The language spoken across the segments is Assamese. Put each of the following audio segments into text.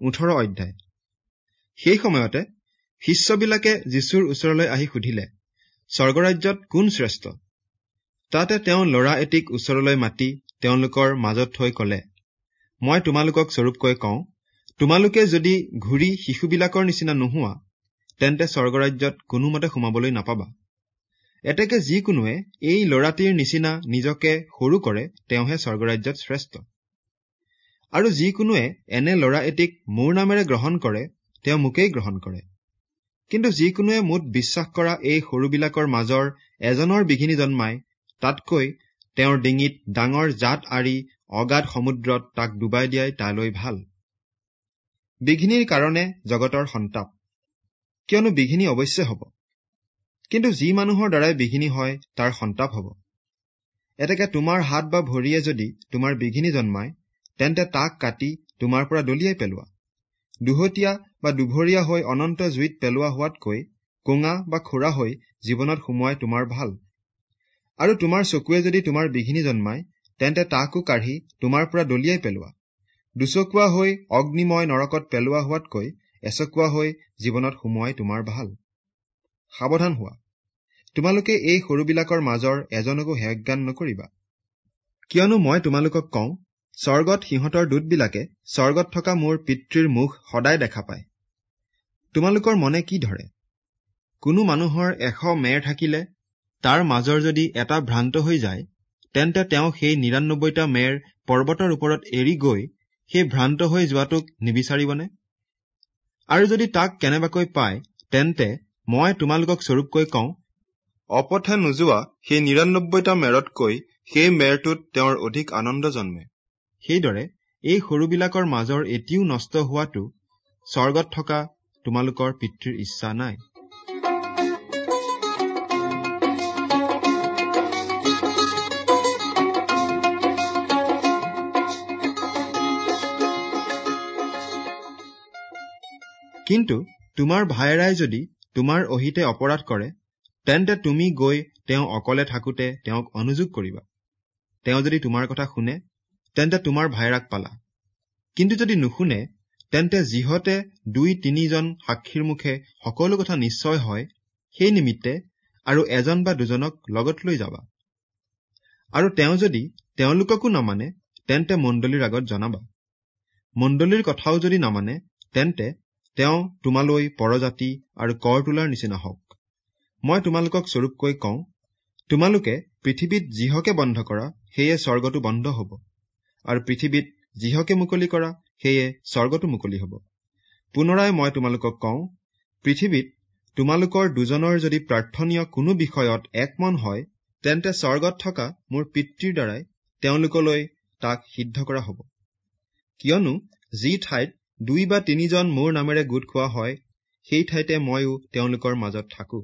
ওঠৰ অধ্যায়। সেই সময়তে শিষ্যবিলাকে যীশুৰ ওচৰলৈ আহি সুধিলে স্বৰ্গৰাজ্যত কোন শ্ৰেষ্ঠ? তাতে তেওঁ ল'ৰা এটিক ওচৰলৈ মাতি তেওঁলোকৰ মাজত থৈ কলে মই তোমালোকক স্বৰূপকৈ কওঁ তোমালোকে যদি ঘূৰি শিশুবিলাকৰ নিচিনা নোহোৱা তেন্তে স্বৰ্গৰাজ্যত কোনোমতে সোমাবলৈ নাপাবা। এতেকে যিকোনোৱে এই ল'ৰাটিৰ নিচিনা নিজকে সৰু কৰে তেওঁহে স্বৰ্গৰাজ্যত শ্ৰেষ্ঠ। আৰু যিকোনোৱে এনে ল'ৰা এটিক মোৰ নামেৰে গ্ৰহণ কৰে তেওঁ মোকেই গ্ৰহণ কৰে। কিন্তু যিকোনোৱে মোত বিশ্বাস কৰা এই সৰুবিলাকৰ মাজৰ এজনৰ বিঘিনি জন্মাই তাতকৈ তেওঁৰ ডিঙিত ডাঙৰ জাত আৰি অগাধ সমুদ্ৰত তাক ডুবাই দিয়াই তালৈ ভাল। বিঘিনিৰ কাৰণে জগতৰ সন্তাপ। কিয়নো বিঘিনি অৱশ্যে হব। কিন্তু যি মানুহৰ দ্বাৰাই বিঘিনি হয় তাৰ সন্তাপ হব। এতেকে তোমাৰ হাত বা ভৰিয়ে যদি তোমাৰ বিঘিনি জন্মায় তেন্তে তাক কাটি তোমাৰ পৰা দলিয়াই পেলোৱা। দুহতীয়া বা দুভৰীয়া হৈ অনন্ত জুইত পেলোৱা হোৱাতকৈ কোঙা বা খুৰা হৈ জীৱনত সুমুৱাই তোমাৰ ভাল। আৰু তোমাৰ চকুৱে যদি তোমাৰ বিঘিনি জন্মায় তেন্তে তাকো কাঢ়ি তোমাৰ পৰা দলিয়াই পেলোৱা। দুচকুৱা হৈ অগ্নিময় নৰকত পেলোৱা হোৱাতকৈ এচকুৱা হৈ জীৱনত সুমুৱাই তোমাৰ ভাল। সাৱধান হোৱা। তোমালোকে এই সৰুবিলাকৰ মাজৰ এজনকো হেয়জ্ঞান নকৰিবা। কিয়নো মই তোমালোকক কওঁ স্বৰ্গত সিহঁতৰ দূতবিলাকে স্বৰ্গত থকা মোৰ পিতৃৰ মুখ সদায় দেখা পায়। তোমালোকৰ মনে কি ধৰে? কোনো মানুহৰ এশ মেৰ থাকিলে তাৰ মাজৰ যদি এটা ভ্ৰান্ত হৈ যায় তেন্তে তেওঁ সেই নিৰান্নব্বৈটা মেৰ পৰ্বতৰ ওপৰত এৰি গৈ সেই ভ্ৰান্ত হৈ যোৱাটোক নিবিচাৰিবনে? আৰু যদি তাক কেনেবাকৈ পায় তেন্তে মই তোমালোকক স্বৰূপকৈ কওঁ অপথে নোযোৱা সেই নিৰান্নব্বৈটা মেৰতকৈ সেই মেৰটোত তেওঁৰ অধিক আনন্দ জন্মে। সেইদৰে এই সৰুবিলাকৰ মাজৰ এটিও নষ্ট হোৱাটো স্বৰ্গত থকা তোমালোকৰ পিতৃৰ ইচ্ছা নাই। কিন্তু তোমাৰ ভায়েৰাই যদি তোমাৰ অহিতে অপৰাধ কৰে তেন্তে তুমি গৈ তেওঁ অকলে থাকোতে তেওঁক অনুযোগ কৰিবা। তেওঁ যদি তোমাৰ কথা শুনে তেন্তে তোমাৰ ভাইৰাক পালা। কিন্তু যদি নুশুনে তেন্তে যিহতে দুই তিনিজন সাক্ষীৰ মুখে সকলো কথা নিশ্চয় হয় সেই নিমিত্তে আৰু এজন বা দুজনক লগত লৈ যাবা। আৰু তেওঁ যদি তেওঁলোককো নামানে তেন্তে মণ্ডলীৰ আগত জনাবা। মণ্ডলীৰ কথাও যদি নামানে তেন্তে তেওঁ তোমালৈ পৰজাতি আৰু কৰ তোলাৰ নিচিনা হওক। মই তোমালোকক স্বৰূপকৈ কওঁ তোমালোকে পৃথিৱীত যিহকে বন্ধ কৰা সেয়ে স্বৰ্গটো বন্ধ হব। আৰু পৃথিৱীত যিহকে মুকলি কৰা সেয়ে স্বৰ্গটো মুকলি হব। পুনৰাই মই তোমালোকক কওঁ পৃথিৱীত তোমালোকৰ দুজনৰ যদি প্ৰাৰ্থনীয় কোনো বিষয়ত একমন হয় তেন্তে স্বৰ্গত থকা মোৰ পিতৃৰ দ্বাৰাই তেওঁলোকলৈ তাক সিদ্ধ কৰা হব। কিয়নো যি ঠাইত দুই বা তিনিজন মোৰ নামেৰে গোট খোৱা হয় সেই ঠাইতে ময়ো তেওঁলোকৰ মাজত থাকো।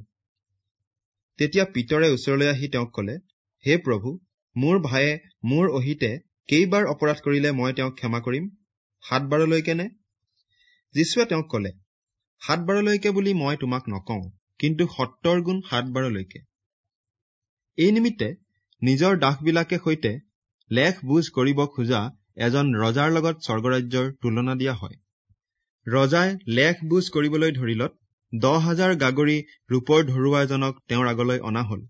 তেতিয়া পিতৰে ওচৰলৈ আহি তেওঁক কলে হে প্ৰভু মোৰ ভায়ে মোৰ অহিতে কেইবাৰ অপৰাধ কৰিলে মই তেওঁক ক্ষমা কৰিম? সাত বাৰলৈকে নে যীশুৱে তেওঁক কলে সাত বাৰলৈকে বুলি মই তোমাক নকওঁ কিন্তু সত্তৰ গুণ সাত বাৰলৈকে এই নিমিত্তে নিজৰ দাসবিলাকে সৈতে লেখ বুজ কৰিব খোজা এজন ৰজাৰ লগত স্বৰ্গৰাজ্যৰ তুলনা দিয়া হয়। ৰজাই লেখ বুজ কৰিবলৈ ধৰিলত দহ হাজাৰ গাগৰি ৰূপৰ ধৰুৱা এজনক তেওঁৰ আগলৈ অনা হল।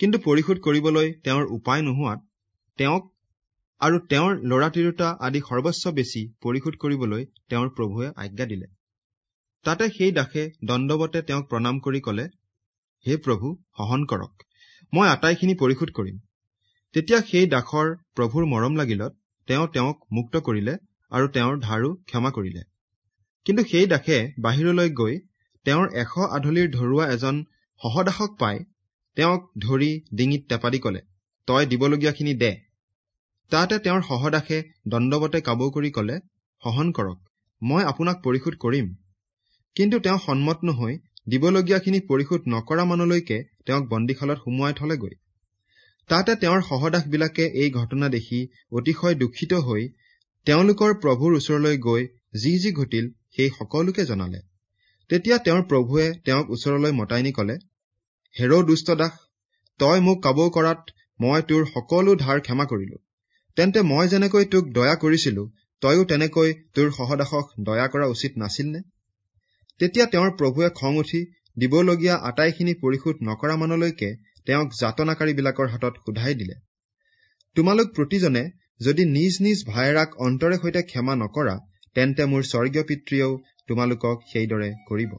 কিন্তু পৰিশোধ কৰিবলৈ তেওঁৰ উপায় নোহোৱাত তেওঁক আৰু তেওঁৰ লৰা তিৰোতা আদি সৰ্বস্ব বেছি পৰিশোধ কৰিবলৈ তেওঁৰ প্ৰভুৱে আজ্ঞা দিলে। তাতে সেই দাসে দণ্ডৱতে তেওঁক প্ৰণাম কৰি কলে হে প্ৰভু সহন কৰক মই আটাইখিনি পৰিশোধ কৰিম। তেতিয়া সেই দাসৰ প্ৰভুৰ মৰম লাগিলত তেওঁ তেওঁক মুক্ত কৰিলে আৰু তেওঁৰ ধাৰো ক্ষমা কৰিলে। কিন্তু সেই দাসে বাহিৰলৈ গৈ তেওঁৰ এশ আধলিৰ ধৰুৱা এজন সহদাসক পাই তেওঁক ধৰি ডিঙিত টেপাদি কলে তই দিবলগীয়াখিনি দে। তাতে তেওঁৰ সহদাসে দণ্ডৱতে কাবৌ কৰি কলে সহন কৰক মই আপোনাক পৰিশোধ কৰিম। কিন্তু তেওঁ সন্মত নহৈ দিবলগীয়াখিনি পৰিশোধ নকৰা মানলৈকে তেওঁক বন্দীশালত সুমুৱাই থলেগৈ। তাতে তেওঁৰ সহদাসবিলাকে এই ঘটনা দেখি অতিশয় দুখিত হৈ তেওঁলোকৰ প্ৰভুৰ ওচৰলৈ গৈ যি যি ঘটিল সেই সকলোকে জনালে। তেতিয়া তেওঁৰ প্ৰভুৱে তেওঁক ওচৰলৈ মতাই নি কলে হেৰ দুষ্ট দাস তই মোক কাবৌ কৰাত মই তোৰ সকলো ধাৰ ক্ষমা কৰিলো। তেন্তে মই যেনেকৈ তোক দয়া কৰিছিলো তইও তেনেকৈ তোৰ সহদাসক দয়া কৰা উচিত নাছিল নে তেতিয়া তেওঁৰ প্ৰভুৱে খং উঠি দিবলগীয়া আটাইখিনি পৰিশোধ নকৰা মানলৈকে তেওঁক যাতনাকাৰীবিলাকৰ হাতত সোধাই দিলে। তোমালোক প্ৰতিজনে যদি নিজ নিজ ভায়েৰাক অন্তৰে সৈতে ক্ষমা নকৰা তেন্তে মোৰ স্বৰ্গীয় পিতৃয়েও তোমালোকক সেইদৰে কৰিব।